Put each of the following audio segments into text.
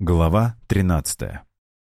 Глава 13.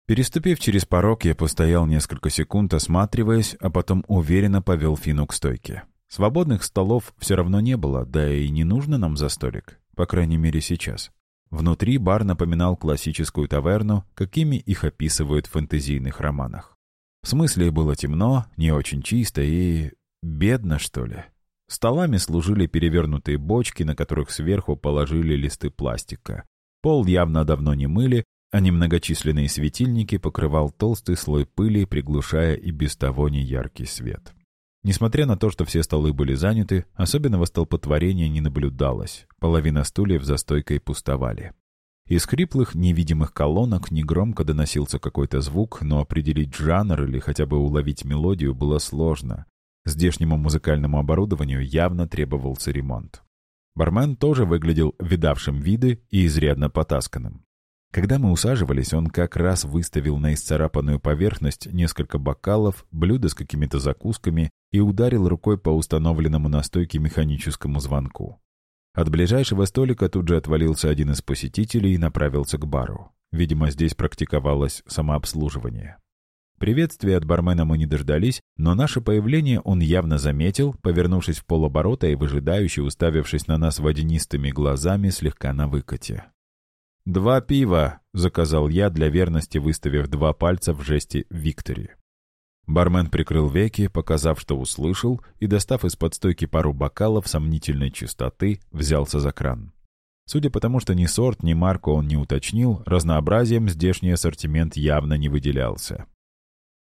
Переступив через порог, я постоял несколько секунд, осматриваясь, а потом уверенно повел Фину к стойке. Свободных столов все равно не было, да и не нужно нам за столик, по крайней мере сейчас. Внутри бар напоминал классическую таверну, какими их описывают в фэнтезийных романах. В смысле было темно, не очень чисто и... бедно, что ли. Столами служили перевернутые бочки, на которых сверху положили листы пластика. Пол явно давно не мыли, а немногочисленные светильники покрывал толстый слой пыли, приглушая и без того неяркий свет. Несмотря на то, что все столы были заняты, особенного столпотворения не наблюдалось. Половина стульев за стойкой пустовали. Из хриплых, невидимых колонок негромко доносился какой-то звук, но определить жанр или хотя бы уловить мелодию было сложно. Здешнему музыкальному оборудованию явно требовался ремонт. Бармен тоже выглядел видавшим виды и изрядно потасканным. Когда мы усаживались, он как раз выставил на исцарапанную поверхность несколько бокалов, блюда с какими-то закусками и ударил рукой по установленному на стойке механическому звонку. От ближайшего столика тут же отвалился один из посетителей и направился к бару. Видимо, здесь практиковалось самообслуживание. Приветствия от бармена мы не дождались, но наше появление он явно заметил, повернувшись в полоборота и выжидающе уставившись на нас водянистыми глазами слегка на выкате. «Два пива», — заказал я для верности, выставив два пальца в жесте «Виктори». Бармен прикрыл веки, показав, что услышал, и, достав из-под стойки пару бокалов сомнительной чистоты, взялся за кран. Судя по тому, что ни сорт, ни марку он не уточнил, разнообразием здешний ассортимент явно не выделялся.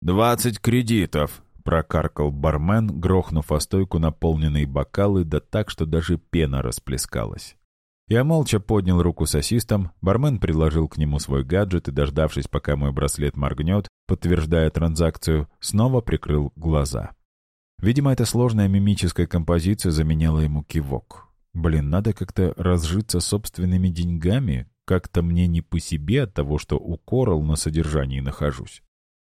«Двадцать кредитов!» — прокаркал бармен, грохнув о стойку наполненные бокалы, да так, что даже пена расплескалась. Я молча поднял руку с ассистом, бармен предложил к нему свой гаджет и, дождавшись, пока мой браслет моргнет, подтверждая транзакцию, снова прикрыл глаза. Видимо, эта сложная мимическая композиция заменяла ему кивок. Блин, надо как-то разжиться собственными деньгами, как-то мне не по себе от того, что у Корал на содержании нахожусь.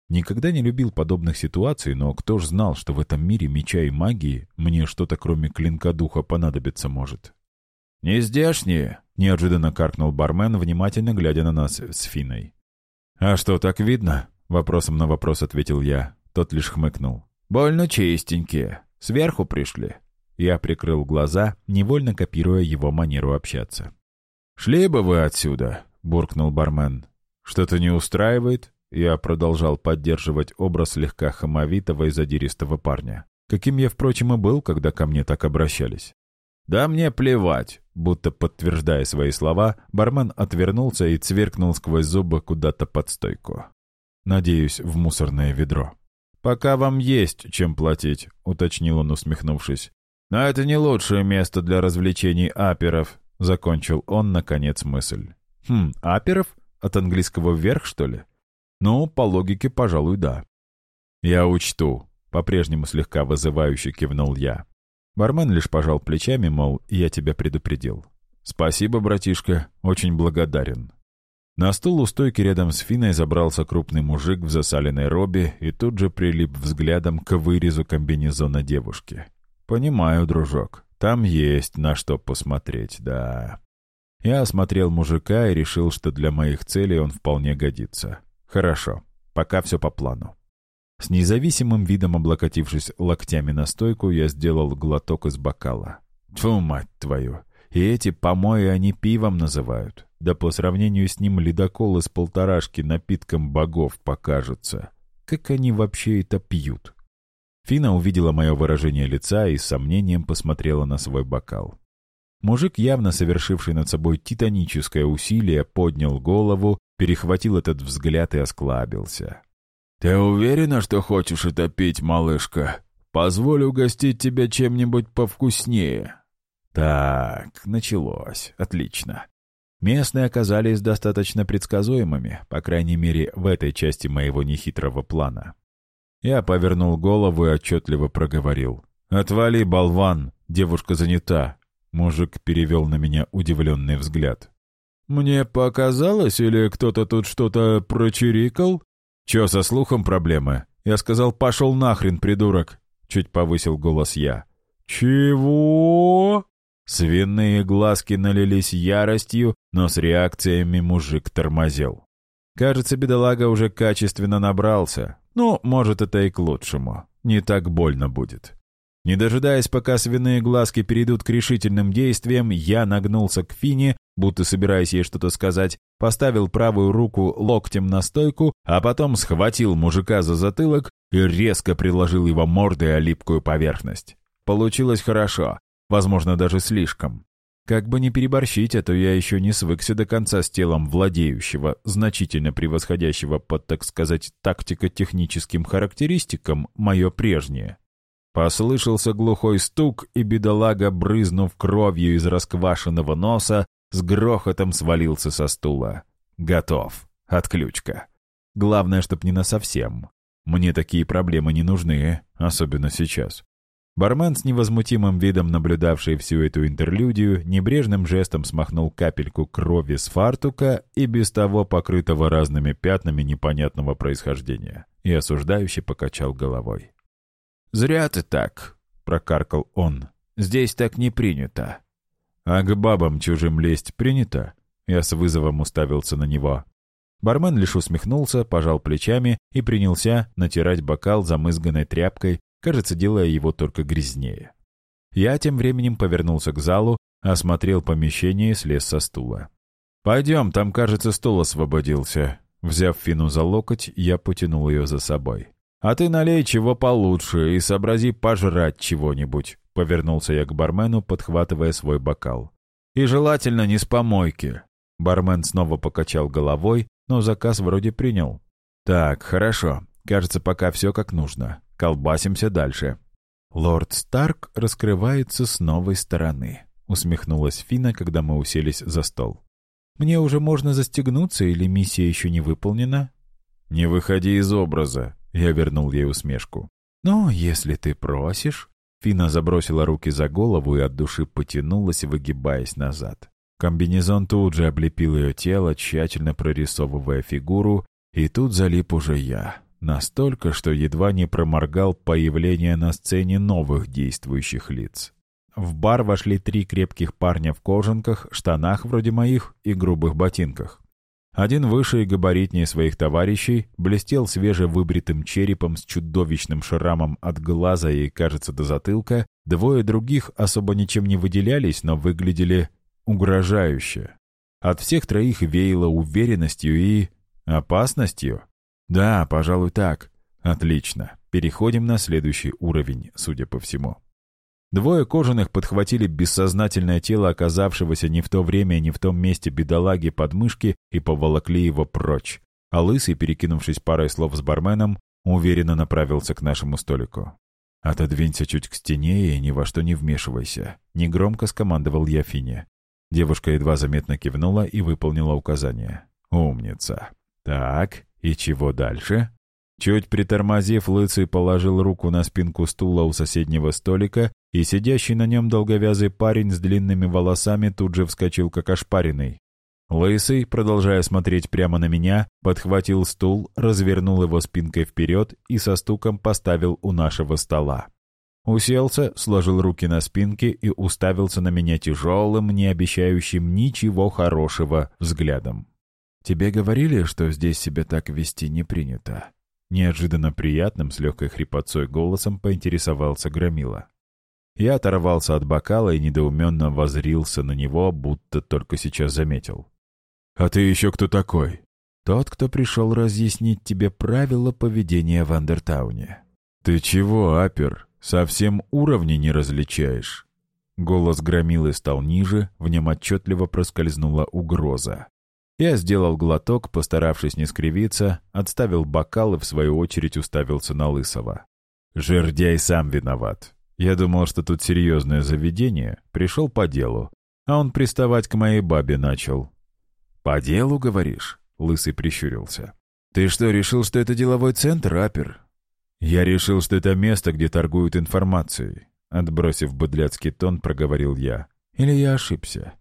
Никогда не любил подобных ситуаций, но кто ж знал, что в этом мире меча и магии мне что-то кроме клинка духа понадобиться может. «Не здешние!» — неожиданно каркнул бармен, внимательно глядя на нас с Финой. «А что, так видно?» — вопросом на вопрос ответил я. Тот лишь хмыкнул. «Больно чистенькие. Сверху пришли». Я прикрыл глаза, невольно копируя его манеру общаться. «Шли бы вы отсюда!» — буркнул бармен. «Что-то не устраивает?» Я продолжал поддерживать образ слегка хамовитого и задиристого парня, каким я, впрочем, и был, когда ко мне так обращались. «Да мне плевать!» Будто подтверждая свои слова, бармен отвернулся и цверкнул сквозь зубы куда-то под стойку. Надеюсь, в мусорное ведро. «Пока вам есть чем платить», — уточнил он, усмехнувшись. «Но это не лучшее место для развлечений аперов», — закончил он, наконец, мысль. «Хм, аперов? От английского «вверх», что ли?» Ну, по логике, пожалуй, да. «Я учту», — по-прежнему слегка вызывающе кивнул я. Бармен лишь пожал плечами, мол, я тебя предупредил. «Спасибо, братишка, очень благодарен». На стул у стойки рядом с Финой забрался крупный мужик в засаленной робе и тут же прилип взглядом к вырезу комбинезона девушки. «Понимаю, дружок, там есть на что посмотреть, да». Я осмотрел мужика и решил, что для моих целей он вполне годится. Хорошо, пока все по плану. С независимым видом облокотившись локтями на стойку, я сделал глоток из бокала. Тьфу, мать твою! И эти помои они пивом называют. Да по сравнению с ним ледокол из полторашки напитком богов покажется. Как они вообще это пьют? Фина увидела мое выражение лица и с сомнением посмотрела на свой бокал. Мужик, явно совершивший над собой титаническое усилие, поднял голову перехватил этот взгляд и осклабился. «Ты уверена, что хочешь это пить, малышка? Позволь угостить тебя чем-нибудь повкуснее». Так, началось. Отлично. Местные оказались достаточно предсказуемыми, по крайней мере, в этой части моего нехитрого плана. Я повернул голову и отчетливо проговорил. «Отвали, болван! Девушка занята!» Мужик перевел на меня удивленный взгляд. «Мне показалось, или кто-то тут что-то прочирикал?» «Чё, со слухом проблемы?» Я сказал, «Пошел нахрен, придурок!» Чуть повысил голос я. «Чего?» Свиные глазки налились яростью, но с реакциями мужик тормозил. Кажется, бедолага уже качественно набрался. Ну, может, это и к лучшему. Не так больно будет. Не дожидаясь, пока свиные глазки перейдут к решительным действиям, я нагнулся к Фине, будто собираясь ей что-то сказать, поставил правую руку локтем на стойку, а потом схватил мужика за затылок и резко приложил его мордой о липкую поверхность. Получилось хорошо, возможно, даже слишком. Как бы не переборщить, а то я еще не свыкся до конца с телом владеющего, значительно превосходящего под, так сказать, тактико-техническим характеристикам, мое прежнее. Послышался глухой стук, и бедолага, брызнув кровью из расквашенного носа, с грохотом свалился со стула. Готов. Отключка. Главное, чтоб не насовсем. Мне такие проблемы не нужны, особенно сейчас. Бармен с невозмутимым видом, наблюдавший всю эту интерлюдию, небрежным жестом смахнул капельку крови с фартука и без того покрытого разными пятнами непонятного происхождения, и осуждающе покачал головой. «Зря ты так», — прокаркал он. «Здесь так не принято». «А к бабам чужим лезть принято?» Я с вызовом уставился на него. Бармен лишь усмехнулся, пожал плечами и принялся натирать бокал замызганной тряпкой, кажется, делая его только грязнее. Я тем временем повернулся к залу, осмотрел помещение и слез со стула. «Пойдем, там, кажется, стол освободился». Взяв Фину за локоть, я потянул ее за собой. «А ты налей чего получше и сообрази пожрать чего-нибудь», — повернулся я к бармену, подхватывая свой бокал. «И желательно не с помойки». Бармен снова покачал головой, но заказ вроде принял. «Так, хорошо. Кажется, пока все как нужно. Колбасимся дальше. Лорд Старк раскрывается с новой стороны. Усмехнулась Фина, когда мы уселись за стол. Мне уже можно застегнуться или миссия еще не выполнена? Не выходи из образа. Я вернул ей усмешку. «Ну, если ты просишь...» Фина забросила руки за голову и от души потянулась, выгибаясь назад. Комбинезон тут же облепил ее тело, тщательно прорисовывая фигуру, и тут залип уже я. Настолько, что едва не проморгал появление на сцене новых действующих лиц. В бар вошли три крепких парня в кожанках, штанах вроде моих и грубых ботинках. Один выше и габаритнее своих товарищей, блестел свежевыбритым черепом с чудовищным шрамом от глаза и, кажется, до затылка. Двое других особо ничем не выделялись, но выглядели угрожающе. От всех троих веяло уверенностью и... опасностью. Да, пожалуй, так. Отлично. Переходим на следующий уровень, судя по всему. Двое кожаных подхватили бессознательное тело оказавшегося не в то время и не в том месте бедолаги под мышки и поволокли его прочь. А Лысый, перекинувшись парой слов с барменом, уверенно направился к нашему столику. «Отодвинься чуть к стене и ни во что не вмешивайся», — негромко скомандовал я Фине. Девушка едва заметно кивнула и выполнила указание. «Умница. Так, и чего дальше? Чуть притормозив, Лыцый положил руку на спинку стула у соседнего столика, и сидящий на нем долговязый парень с длинными волосами тут же вскочил как ошпаренный. Лысый, продолжая смотреть прямо на меня, подхватил стул, развернул его спинкой вперед и со стуком поставил у нашего стола. Уселся, сложил руки на спинке и уставился на меня тяжелым, не обещающим ничего хорошего взглядом. «Тебе говорили, что здесь себя так вести не принято?» Неожиданно приятным, с легкой хрипотцой голосом поинтересовался Громила. Я оторвался от бокала и недоуменно возрился на него, будто только сейчас заметил. «А ты еще кто такой?» «Тот, кто пришел разъяснить тебе правила поведения в Андертауне». «Ты чего, Апер? Совсем уровни не различаешь?» Голос Громилы стал ниже, в нем отчетливо проскользнула угроза. Я сделал глоток, постаравшись не скривиться, отставил бокал и в свою очередь уставился на Лысого. Жердяй сам виноват. Я думал, что тут серьезное заведение, пришел по делу, а он приставать к моей бабе начал. «По делу, говоришь?» — Лысый прищурился. «Ты что, решил, что это деловой центр, Апер?» «Я решил, что это место, где торгуют информацией», — отбросив быдляцкий тон, проговорил я. «Или я ошибся?»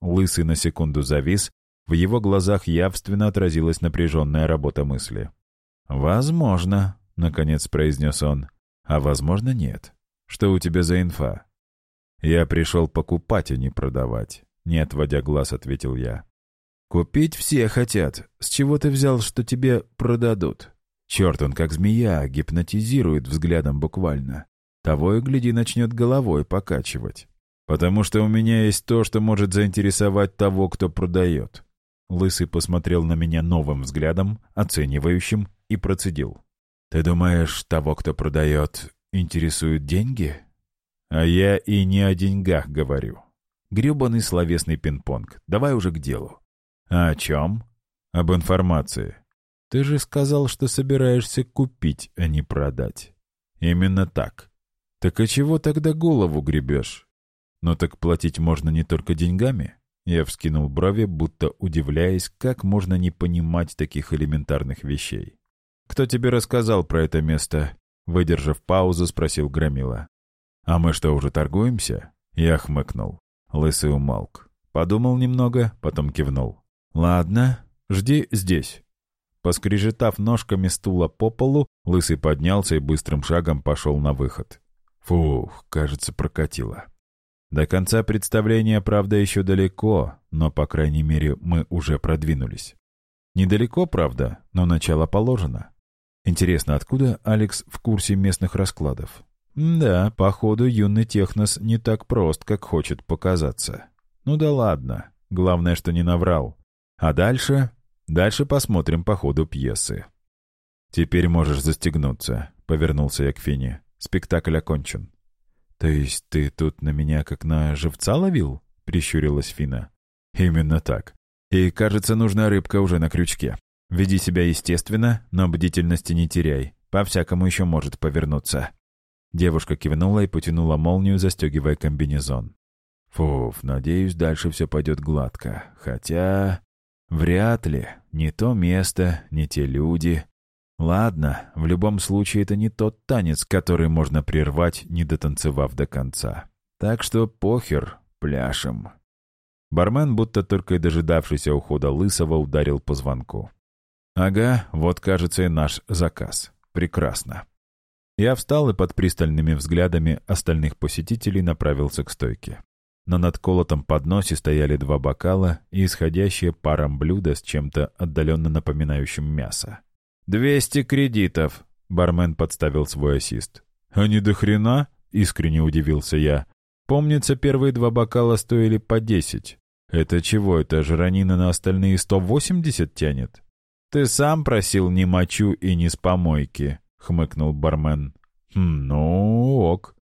Лысый на секунду завис, в его глазах явственно отразилась напряженная работа мысли. «Возможно», — наконец произнес он. «А возможно, нет. Что у тебя за инфа?» «Я пришел покупать, а не продавать», — не отводя глаз, ответил я. «Купить все хотят. С чего ты взял, что тебе продадут?» Черт, он как змея, гипнотизирует взглядом буквально. Того и гляди, начнет головой покачивать. «Потому что у меня есть то, что может заинтересовать того, кто продает». Лысый посмотрел на меня новым взглядом, оценивающим, и процедил. «Ты думаешь, того, кто продает, интересуют деньги?» «А я и не о деньгах говорю. Гребаный словесный пинг-понг. Давай уже к делу». «А о чем?» «Об информации. Ты же сказал, что собираешься купить, а не продать». «Именно так. Так а чего тогда голову гребешь?» «Ну так платить можно не только деньгами?» Я вскинул брови, будто удивляясь, как можно не понимать таких элементарных вещей. «Кто тебе рассказал про это место?» Выдержав паузу, спросил Громила. «А мы что, уже торгуемся?» Я хмыкнул. Лысый умолк. Подумал немного, потом кивнул. «Ладно, жди здесь». Поскрежетав ножками стула по полу, Лысый поднялся и быстрым шагом пошел на выход. Фух, кажется, прокатило. До конца представления, правда, еще далеко, но, по крайней мере, мы уже продвинулись. Недалеко, правда, но начало положено. Интересно, откуда Алекс в курсе местных раскладов? Да, походу, юный технос не так прост, как хочет показаться. Ну да ладно, главное, что не наврал. А дальше? Дальше посмотрим по ходу пьесы. «Теперь можешь застегнуться», — повернулся я к Фине. «Спектакль окончен». «То есть ты тут на меня как на живца ловил?» — прищурилась Фина. «Именно так. И, кажется, нужная рыбка уже на крючке. Веди себя естественно, но бдительности не теряй. По-всякому еще может повернуться». Девушка кивнула и потянула молнию, застегивая комбинезон. «Фуф, надеюсь, дальше все пойдет гладко. Хотя... Вряд ли. Не то место, не те люди. Ладно, в любом случае это не тот танец, который можно прервать, не дотанцевав до конца. Так что похер, пляшем». Бармен, будто только и дожидавшийся ухода Лысого, ударил по звонку. «Ага, вот, кажется, и наш заказ. Прекрасно». Я встал и под пристальными взглядами остальных посетителей направился к стойке. На надколотом подносе стояли два бокала и исходящее паром блюдо с чем-то отдаленно напоминающим мясо. «Двести кредитов!» — бармен подставил свой ассист. «А не до хрена?» — искренне удивился я. «Помнится, первые два бокала стоили по десять. Это чего, это жранина на остальные сто восемьдесят тянет?» «Ты сам просил не мочу и не с помойки», — хмыкнул бармен. «Хм, ну ок».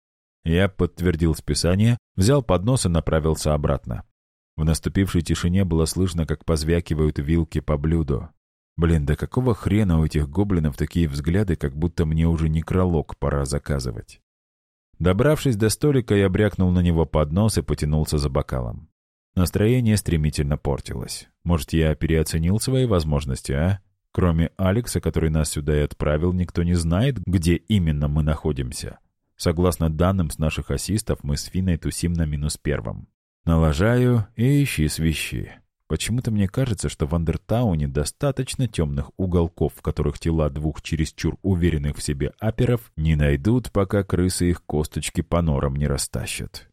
Я подтвердил списание, взял поднос и направился обратно. В наступившей тишине было слышно, как позвякивают вилки по блюду. Блин, да какого хрена у этих гоблинов такие взгляды, как будто мне уже некролог пора заказывать. Добравшись до столика, я брякнул на него поднос и потянулся за бокалом. Настроение стремительно портилось. Может, я переоценил свои возможности, а? Кроме Алекса, который нас сюда и отправил, никто не знает, где именно мы находимся. Согласно данным с наших ассистов, мы с Финой тусим на минус первом. Налажаю и ищи свищи. Почему-то мне кажется, что в Андертауне достаточно темных уголков, в которых тела двух чересчур уверенных в себе аперов не найдут, пока крысы их косточки по норам не растащат.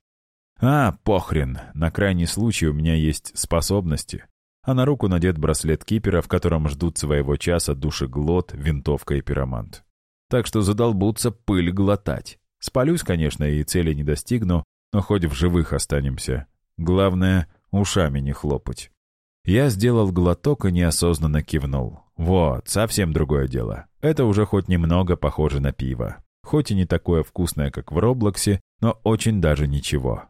А, похрен, на крайний случай у меня есть способности. А на руку надет браслет кипера, в котором ждут своего часа душеглот, винтовка и пиромант. Так что задолбутся пыль глотать. Спалюсь, конечно, и цели не достигну, но хоть в живых останемся. Главное, ушами не хлопать. Я сделал глоток и неосознанно кивнул. Вот, совсем другое дело. Это уже хоть немного похоже на пиво. Хоть и не такое вкусное, как в Роблоксе, но очень даже ничего.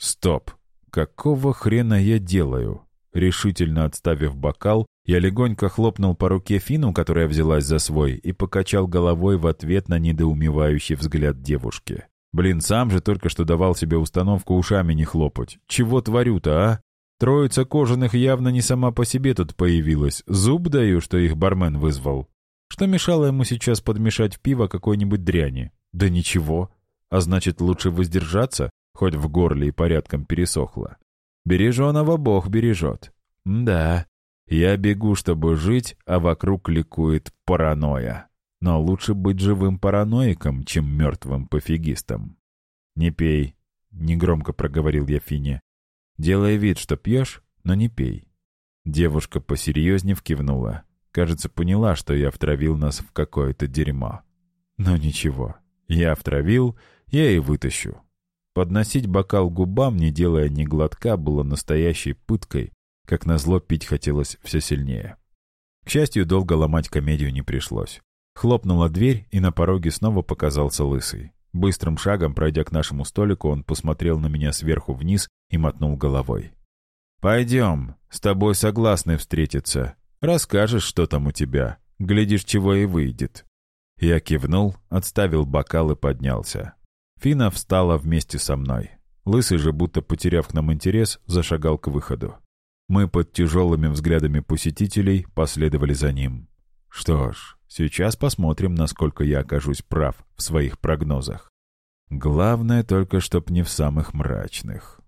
«Стоп! Какого хрена я делаю?» Решительно отставив бокал, я легонько хлопнул по руке Фину, которая взялась за свой, и покачал головой в ответ на недоумевающий взгляд девушки. «Блин, сам же только что давал себе установку ушами не хлопать. Чего творю-то, а? Троица кожаных явно не сама по себе тут появилась. Зуб даю, что их бармен вызвал. Что мешало ему сейчас подмешать в пиво какой-нибудь дряни? Да ничего. А значит, лучше воздержаться, хоть в горле и порядком пересохло. Береженого Бог бережет. Да, я бегу, чтобы жить, а вокруг ликует паранойя. Но лучше быть живым параноиком, чем мертвым пофигистом. Не пей. — негромко проговорил я Фине. «Делая вид, что пьешь, но не пей». Девушка посерьезнее кивнула. Кажется, поняла, что я втравил нас в какое-то дерьмо. Но ничего, я втравил, я и вытащу. Подносить бокал губам, не делая ни глотка, было настоящей пыткой, как назло пить хотелось все сильнее. К счастью, долго ломать комедию не пришлось. Хлопнула дверь, и на пороге снова показался лысый. Быстрым шагом, пройдя к нашему столику, он посмотрел на меня сверху вниз и мотнул головой. «Пойдем, с тобой согласны встретиться. Расскажешь, что там у тебя. Глядишь, чего и выйдет». Я кивнул, отставил бокал и поднялся. Фина встала вместе со мной. Лысый же, будто потеряв к нам интерес, зашагал к выходу. Мы под тяжелыми взглядами посетителей последовали за ним. Что ж, сейчас посмотрим, насколько я окажусь прав в своих прогнозах. Главное только, чтоб не в самых мрачных.